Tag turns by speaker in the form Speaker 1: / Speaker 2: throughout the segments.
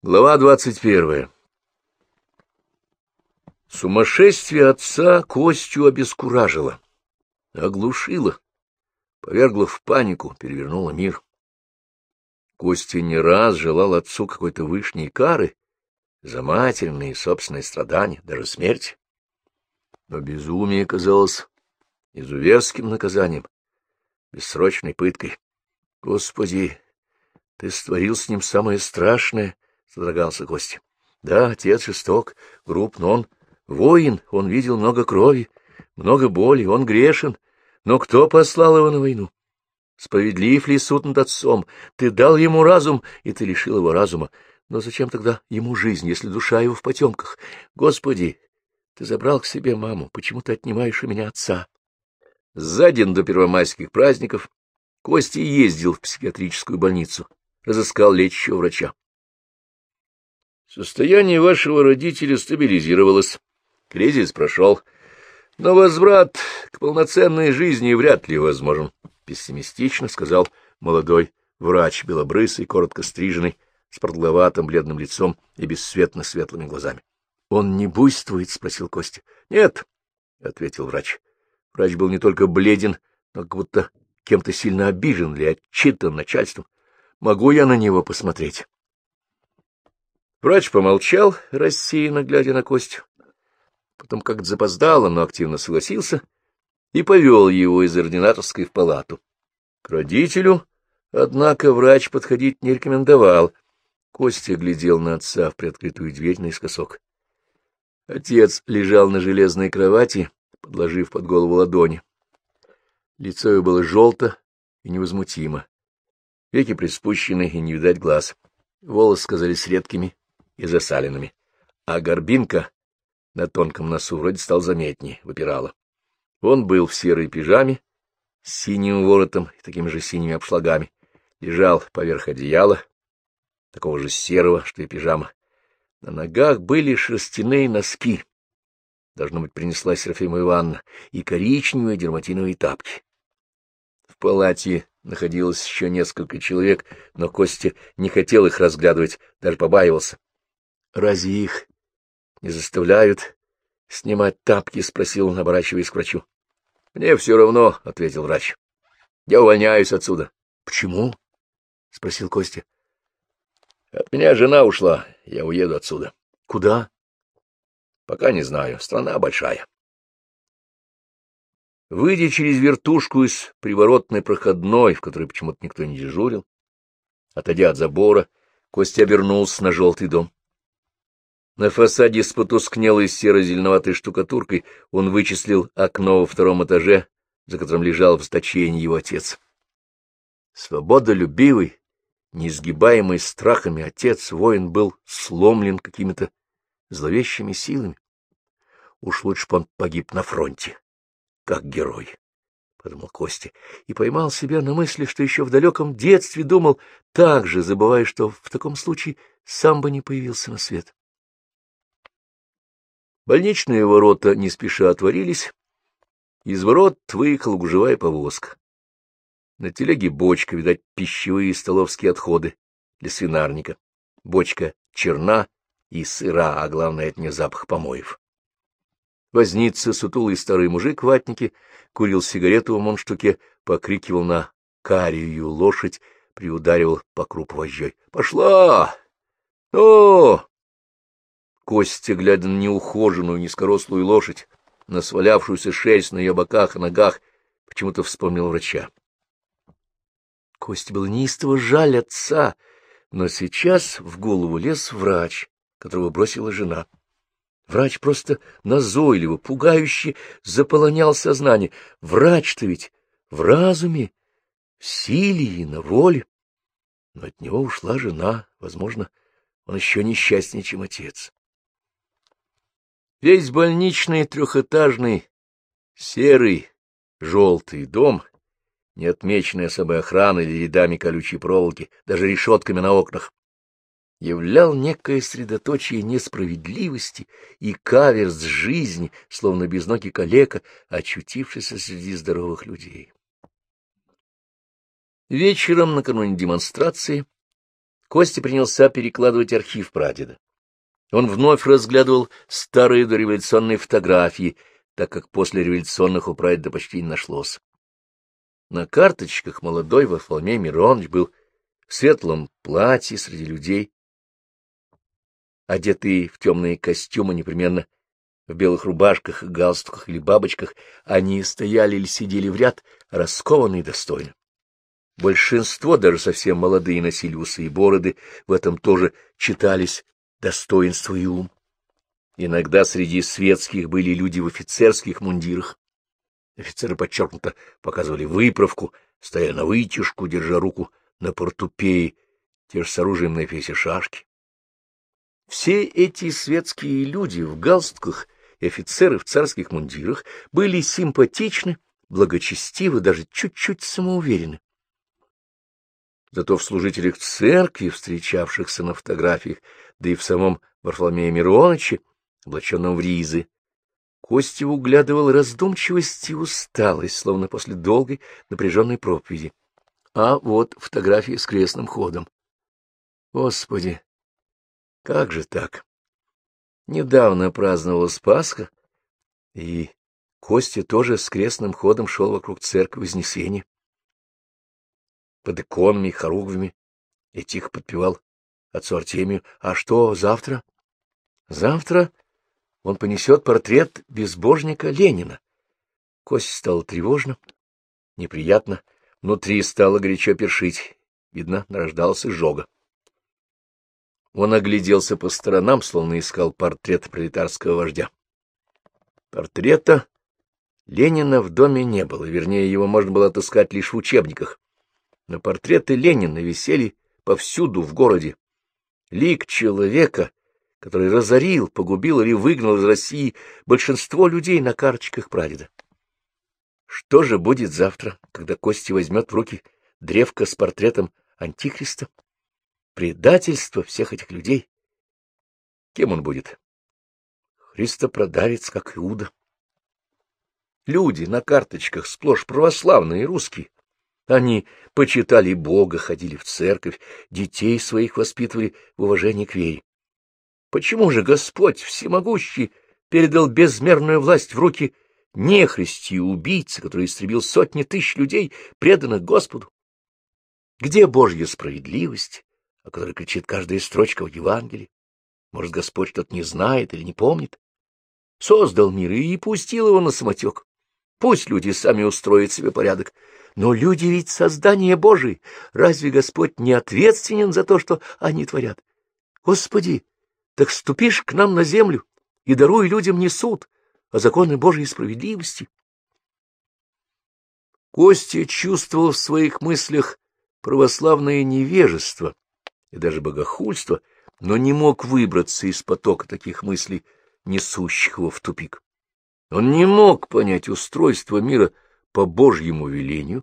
Speaker 1: Глава двадцать первая Сумасшествие отца Костю обескуражило, оглушило, повергло в панику, перевернуло мир. Костя не раз желал отцу какой-то вышней кары за матерные собственные страдания, даже смерть. Но безумие казалось изуверским наказанием, бессрочной пыткой. Господи, ты створил с ним самое страшное —— содрогался Костя. — Да, отец жесток, груб, но он воин, он видел много крови, много боли, он грешен. Но кто послал его на войну? Справедлив ли суд над отцом? Ты дал ему разум, и ты лишил его разума. Но зачем тогда ему жизнь, если душа его в потемках? Господи, ты забрал к себе маму, почему ты отнимаешь у меня отца? За день до первомайских праздников Костя ездил в психиатрическую больницу, разыскал лечащего врача. Состояние вашего родителя стабилизировалось, кризис прошел, но возврат к полноценной жизни вряд ли возможен, — пессимистично сказал молодой врач, белобрысый, коротко стриженный, с продолговатым бледным лицом и бесцветно светлыми глазами. — Он не буйствует? — спросил Костя. — Нет, — ответил врач. Врач был не только бледен, но как будто кем-то сильно обижен или отчитан начальством. — Могу я на него посмотреть? Врач помолчал, рассеянно глядя на Костю. Потом как-то запоздало, но активно согласился и повел его из ординаторской в палату. К родителю, однако, врач подходить не рекомендовал. Костя глядел на отца в приоткрытую дверь наискосок. Отец лежал на железной кровати, подложив под голову ладони. Лицо его было желто и невозмутимо. Веки приспущены, и не видать глаз. Волосы казались редкими и засаленными, а горбинка на тонком носу вроде стал заметнее, выпирала. Он был в серой пижаме, с синим воротом и такими же синими обшлагами, лежал поверх одеяла, такого же серого, что и пижама. На ногах были шерстяные носки, должно быть, принесла Серафима Ивановна, и коричневые дерматиновые тапки. В палате находилось еще несколько человек, но Костя не хотел их разглядывать, даже побаивался. Разве их не заставляют снимать тапки? — спросил он, оборачиваясь к врачу. — Мне все равно, — ответил врач. — Я увольняюсь отсюда. — Почему? — спросил Костя. — От меня жена ушла, я уеду отсюда. — Куда? — Пока не знаю, страна большая. Выйдя через вертушку из приворотной проходной, в которой почему-то никто не дежурил, отойдя от забора, Костя обернулся на желтый дом. На фасаде с потускнелой серо-зеленоватой штукатуркой он вычислил окно во втором этаже, за которым лежал в заточении его отец. Свободолюбивый, неизгибаемый страхами отец, воин был сломлен какими-то зловещими силами. Уж лучше бы он погиб на фронте, как герой, — подумал Костя, и поймал себя на мысли, что еще в далеком детстве думал так же, забывая, что в таком случае сам бы не появился на свет. Больничные ворота не спеша отворились. Из ворот выехала гужевая повозка. На телеге бочка, видать, пищевые столовские отходы для свинарника. Бочка черна и сыра, а главное, от нее запах помоев. Возница, сутулый старый мужик в ватнике, курил сигарету в монштуке, покрикивал на карию лошадь, приударивал по крупу вожжой. «Пошла! Ну, Костя, глядя на неухоженную, низкорослую лошадь, на свалявшуюся шерсть на ее боках и ногах, почему-то вспомнил врача. Косте было неистово жаль отца, но сейчас в голову лез врач, которого бросила жена. Врач просто назойливо, пугающе заполонял сознание. Врач-то ведь в разуме, в силе и на воле. Но от него ушла жена, возможно, он еще несчастнее, чем отец. Весь больничный трехэтажный, серый, желтый дом, не отмеченный особой охраной или рядами колючей проволоки, даже решетками на окнах, являл некое средоточие несправедливости и каверс жизни, словно безногий калека, очутившийся среди здоровых людей. Вечером, накануне демонстрации, Костя принялся перекладывать архив прадеда. Он вновь разглядывал старые дореволюционные фотографии, так как после революционных у прадеда почти не нашлось. На карточках молодой Варфоломей Миронович был в светлом платье среди людей, одетые в темные костюмы, непременно в белых рубашках, галстуках или бабочках, они стояли или сидели в ряд, раскованные достойно. Большинство, даже совсем молодые, носили усы и бороды, в этом тоже читались достоинство и ум. Иногда среди светских были люди в офицерских мундирах. Офицеры подчеркнуто показывали выправку, стоя на вытяжку, держа руку на портупее, те же с оружием на эфесе шашки. Все эти светские люди в галстуках и офицеры в царских мундирах были симпатичны, благочестивы, даже чуть-чуть самоуверены. Зато в служителях церкви, встречавшихся на фотографиях, да и в самом Варфоломее Мироновиче, облаченном в ризы, Костя углядывал раздумчивость и усталость, словно после долгой напряженной проповеди. А вот фотографии с крестным ходом. Господи, как же так? Недавно праздновалась Пасха, и Костя тоже с крестным ходом шел вокруг церкви Вознесения под иконами и хоругвями, и тихо подпевал отцу Артемию. А что завтра? Завтра он понесет портрет безбожника Ленина. Кость стало тревожно, неприятно, внутри стало горячо першить. Видно, нарождался жога. Он огляделся по сторонам, словно искал портрет пролетарского вождя. Портрета Ленина в доме не было, вернее, его можно было отыскать лишь в учебниках. Но портреты Ленина висели повсюду в городе. Лик человека, который разорил, погубил или выгнал из России большинство людей на карточках прадеда. Что же будет завтра, когда Кости возьмет в руки древко с портретом Антихриста? Предательство всех этих людей. Кем он будет? Христопродавец, как Иуда. Люди на карточках сплошь православные русские. Они почитали Бога, ходили в церковь, детей своих воспитывали в уважении к вере. Почему же Господь всемогущий передал безмерную власть в руки нехристи и убийцы, который истребил сотни тысяч людей, преданных Господу? Где Божья справедливость, о которой кричит каждая строчка в Евангелии? Может, Господь что-то не знает или не помнит? Создал мир и пустил его на самотек. Пусть люди сами устроят себе порядок, но люди ведь создание Божие. Разве Господь не ответственен за то, что они творят? Господи, так ступишь к нам на землю и даруй людям не суд, а законы Божьей справедливости. Костя чувствовал в своих мыслях православное невежество и даже богохульство, но не мог выбраться из потока таких мыслей, несущих его в тупик. Он не мог понять устройство мира по Божьему велению,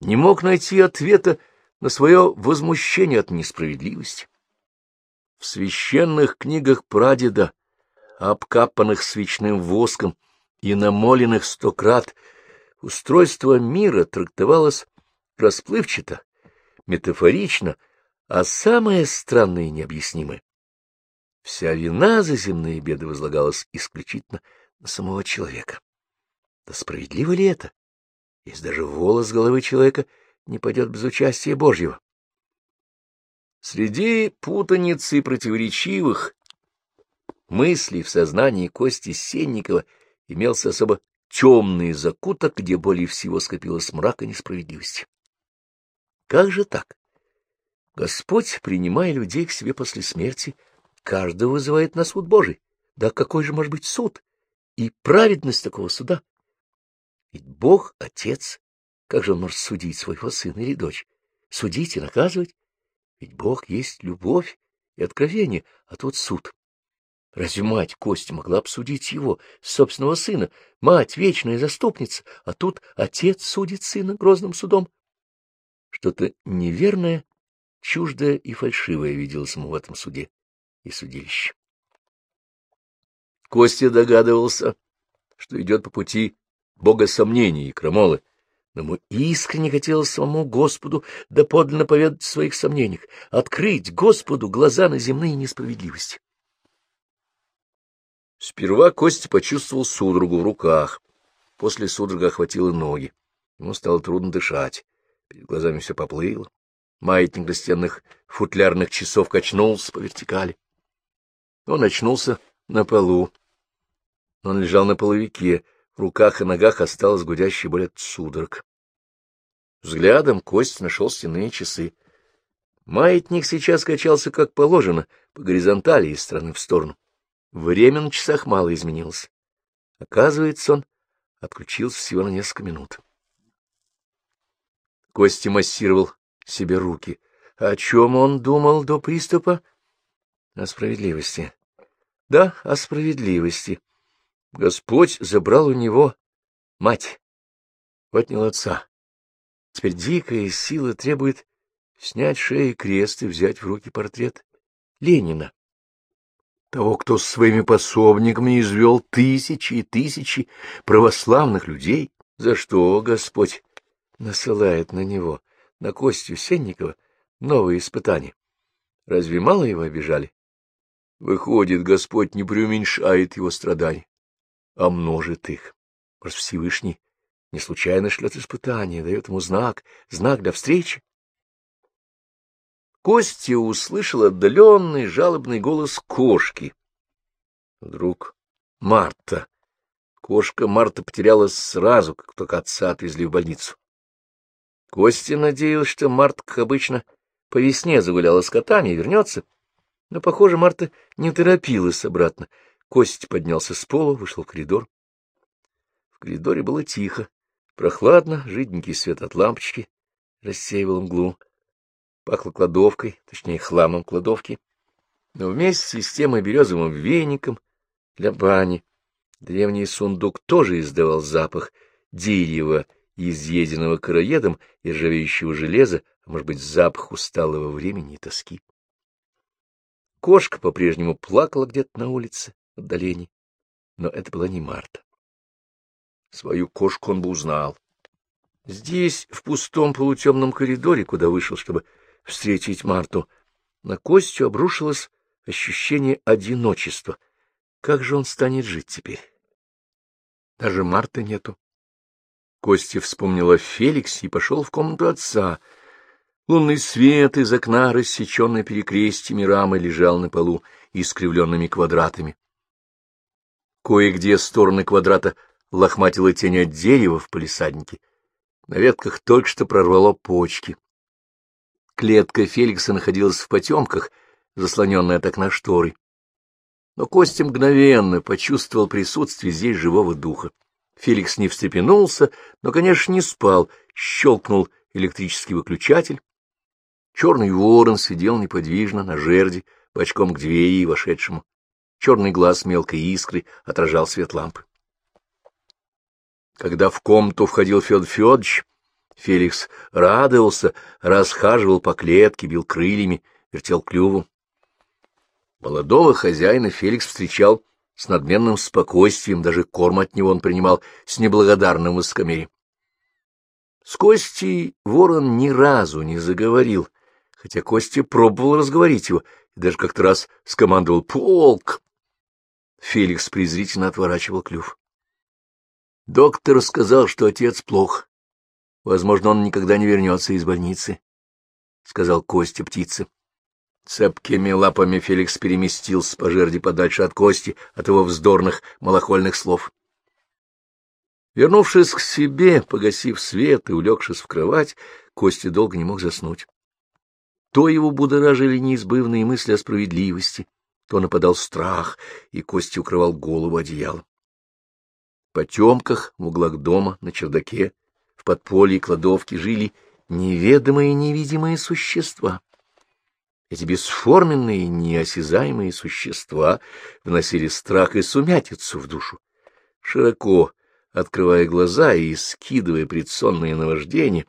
Speaker 1: не мог найти ответа на свое возмущение от несправедливости. В священных книгах прадеда, обкапанных свечным воском и намоленных сто крат, устройство мира трактовалось расплывчато, метафорично, а самое странное и необъяснимое. Вся вина за земные беды возлагалась исключительно на самого человека. Да справедливо ли это? Если даже волос головы человека не пойдет без участия Божьего. Среди путаницы противоречивых мыслей в сознании Кости Сенникова имелся особо темный закуток, где более всего скопилось мрака несправедливости. Как же так? Господь, принимая людей к себе после смерти, каждого вызывает на суд Божий. Да какой же может быть суд и праведность такого суда? Ведь Бог — Отец. Как же он может судить своего сына или дочь? Судить и наказывать? Ведь Бог есть любовь и откровение, а тут суд. Разве мать Кости могла обсудить его, собственного сына? Мать — вечная заступница, а тут отец судит сына грозным судом. Что-то неверное, чуждое и фальшивое виделось ему в этом суде и судилище. Костя догадывался, что идет по пути богосомнений и крамолы, но ему искренне хотелось самому Господу доподлинно поведать о своих сомнениях, открыть Господу глаза на земные несправедливости. Сперва Костя почувствовал судорогу в руках, после судорога охватило ноги. Ему стало трудно дышать, перед глазами все поплыло. Маятник настенных футлярных часов качнулся по вертикали. Он очнулся на полу. Он лежал на половике, в руках и ногах осталась гудящая боль от судорог. Взглядом кость нашел стенные часы. Маятник сейчас качался как положено, по горизонтали из стороны в сторону. Время на часах мало изменилось. Оказывается, он отключился всего на несколько минут. Костя массировал себе руки. О чем он думал до приступа? О справедливости. Да, о справедливости. Господь забрал у него мать, отнял отца. Теперь дикая сила требует снять шеи крест и взять в руки портрет Ленина. Того, кто с своими пособниками извел тысячи и тысячи православных людей, за что Господь насылает на него, на Костю Сенникова, новые испытания. Разве мало его обижали? Выходит, Господь не преуменьшает его страданий, а множит их. Может, Всевышний не случайно шлет испытание, дает ему знак, знак для встречи? Костя услышал отдаленный жалобный голос кошки. Вдруг Марта. Кошка Марта потерялась сразу, как только отца отвезли в больницу. Костя надеялся, что Марта, как обычно, по весне загуляла с котами и вернется. Но, похоже, Марта не торопилась обратно. Костя поднялся с пола, вышел в коридор. В коридоре было тихо, прохладно, жиденький свет от лампочки рассеивал мглу. Пахло кладовкой, точнее, хламом кладовки. Но вместе с тем и березовым веником для бани древний сундук тоже издавал запах дерева изъеденного короедом и ржавеющего железа, а может быть, запах усталого времени и тоски. Кошка по-прежнему плакала где-то на улице, отдалении, но это была не Марта. Свою кошку он бы узнал. Здесь, в пустом полутемном коридоре, куда вышел, чтобы встретить Марту, на Костю обрушилось ощущение одиночества. Как же он станет жить теперь? Даже Марты нету. Костя вспомнил о Феликсе и пошел в комнату отца. Лунный свет из окна, рассеченный перекрестьями рамы, лежал на полу искривленными квадратами. Кое-где стороны квадрата лохматила тень от дерева в палисаднике. На ветках только что прорвало почки. Клетка Феликса находилась в потемках, заслоненная от окна шторой. Но Костя мгновенно почувствовал присутствие здесь живого духа. Феликс не встрепенулся, но, конечно, не спал, щелкнул электрический выключатель. Черный ворон сидел неподвижно на жерди, бочком к двери и вошедшему. Черный глаз мелкой искры отражал свет лампы. Когда в комнату входил Федор Федорович, Феликс радовался, расхаживал по клетке, бил крыльями, вертел клювом. Молодого хозяина Феликс встречал с надменным спокойствием, даже корм от него он принимал с неблагодарным высокомерием. С Костей ворон ни разу не заговорил, хотя Костя пробовал разговорить его и даже как-то раз скомандовал «Полк!». Феликс презрительно отворачивал клюв. Доктор сказал, что отец плох. Возможно, он никогда не вернется из больницы, — сказал Костя птице. Цепкими лапами Феликс переместился по жерди подальше от Кости, от его вздорных малохольных слов. Вернувшись к себе, погасив свет и улегшись в кровать, Костя долго не мог заснуть. То его будоражили неизбывные мысли о справедливости, то нападал страх, и Костя укрывал голову одеялом. В потемках, в углах дома, на чердаке, в подполье кладовки жили неведомые невидимые существа. Эти бесформенные, неосязаемые существа вносили страх и сумятицу в душу. Широко открывая глаза и скидывая предсонные наваждения,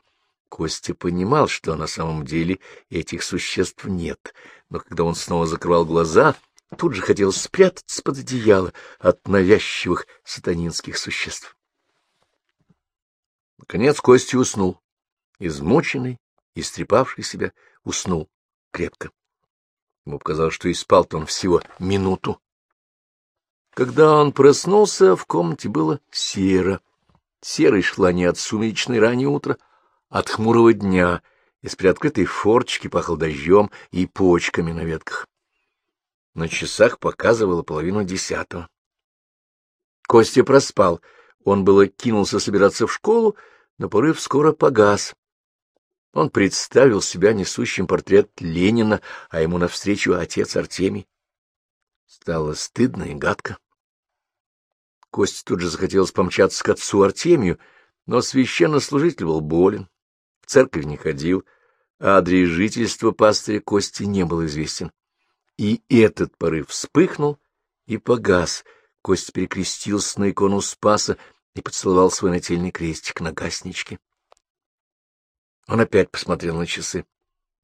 Speaker 1: Костя понимал, что на самом деле этих существ нет, но когда он снова закрывал глаза, тут же хотел спрятаться под одеяло от навязчивых сатанинских существ. Наконец Костя уснул. Измученный, истрепавший себя, уснул крепко. Ему показалось, что и спал-то он всего минуту. Когда он проснулся, в комнате было серо. Серой шла не от сумеречной ранней утра, а от хмурого дня. Из приоткрытой форчики пахло дождем и почками на ветках. На часах показывало половину десятого. Костя проспал. Он было кинулся собираться в школу, но порыв скоро погас. Он представил себя несущим портрет Ленина, а ему навстречу отец Артемий. Стало стыдно и гадко. Костя тут же захотелось помчаться к отцу Артемию, но священнослужитель был болен, в церковь не ходил, а адрес жительства пастыря Кости не был известен. И этот порыв вспыхнул и погас. Кость перекрестился на икону Спаса и поцеловал свой нательный крестик на гасничке. Он опять посмотрел на часы.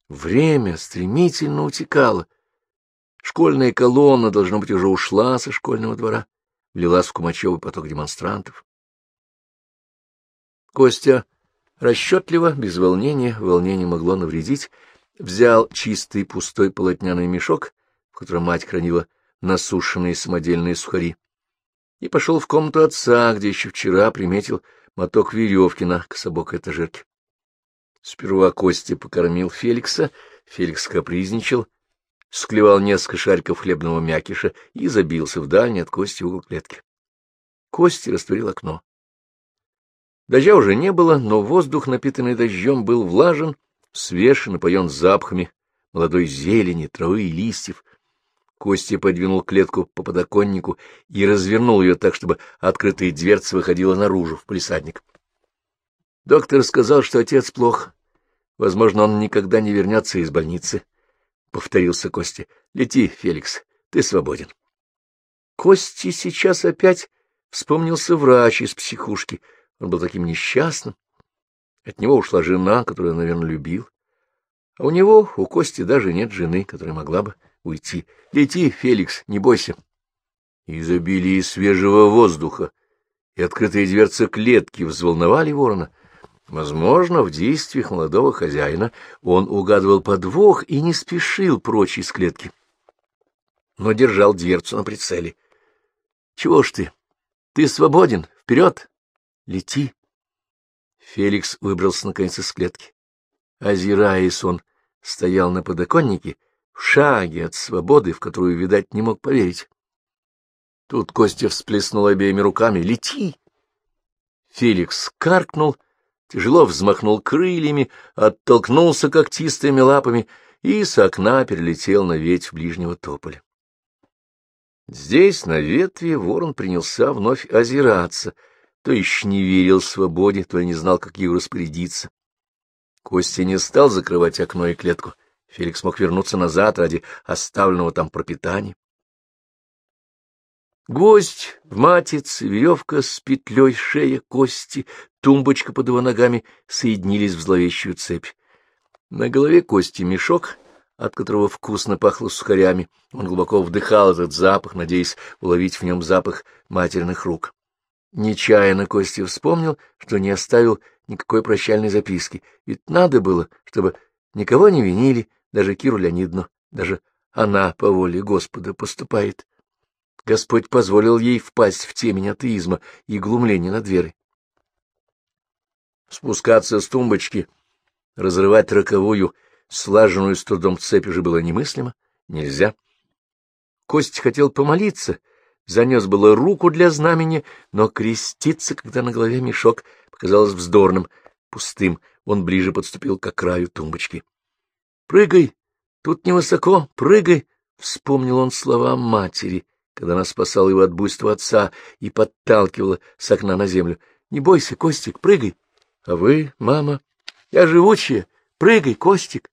Speaker 1: Время стремительно утекало. Школьная колонна, должно быть, уже ушла со школьного двора, влилась в кумачевый поток демонстрантов. Костя расчетливо, без волнения, волнение могло навредить, взял чистый пустой полотняный мешок, котором мать хранила насушенные самодельные сухари, и пошел в комнату отца, где еще вчера приметил моток веревки на кособокой этажерке. Сперва Костя покормил Феликса, Феликс капризничал, склевал несколько шариков хлебного мякиша и забился в дальний от Кости угол клетки. Костя растворил окно. Дождя уже не было, но воздух, напитанный дождем, был влажен, свеж и напоен запахами молодой зелени, травы и листьев. Костя подвинул клетку по подоконнику и развернул ее так, чтобы открытая дверца выходила наружу, в палисадник. Доктор сказал, что отец плохо. Возможно, он никогда не вернется из больницы, — повторился Костя. — Лети, Феликс, ты свободен. Кости сейчас опять вспомнился врач из психушки. Он был таким несчастным. От него ушла жена, которую, наверное, любил. А у него, у Кости, даже нет жены, которая могла бы уйти. Лети, Феликс, не бойся. Изобилие свежего воздуха и открытые дверцы клетки взволновали ворона. Возможно, в действиях молодого хозяина он угадывал подвох и не спешил прочь из клетки, но держал дверцу на прицеле. — Чего ж ты? Ты свободен. Вперед! Лети! Феликс выбрался наконец из клетки. Озираясь, он стоял на подоконнике, в шаге от свободы, в которую, видать, не мог поверить. Тут Костя всплеснул обеими руками. «Лети!» Феликс каркнул — тяжело взмахнул крыльями, оттолкнулся когтистыми лапами и с окна перелетел на ветвь ближнего тополя. Здесь, на ветви, ворон принялся вновь озираться, то еще не верил свободе, то и не знал, как ее распорядиться. Костя не стал закрывать окно и клетку. Феликс мог вернуться назад ради оставленного там пропитания. Гвоздь в матице, веревка с петлей, шея, кости, тумбочка под его ногами соединились в зловещую цепь. На голове кости мешок, от которого вкусно пахло сухарями. Он глубоко вдыхал этот запах, надеясь уловить в нем запах матерных рук. Нечаянно Костя вспомнил, что не оставил никакой прощальной записки, ведь надо было, чтобы никого не винили, даже Киру Леонидовну, даже она по воле Господа поступает. Господь позволил ей впасть в темень атеизма и глумления над верой. Спускаться с тумбочки, разрывать роковую, слаженную с трудом цепь уже было немыслимо, нельзя. Кость хотел помолиться, занес было руку для знамени, но креститься, когда на голове мешок, показалось вздорным, пустым. Он ближе подступил к краю тумбочки. — Прыгай! Тут невысоко, прыгай! — вспомнил он слова матери когда она спасала его от буйства отца и подталкивала с окна на землю. — Не бойся, Костик, прыгай. — А вы, мама? — Я живучая. Прыгай, Костик.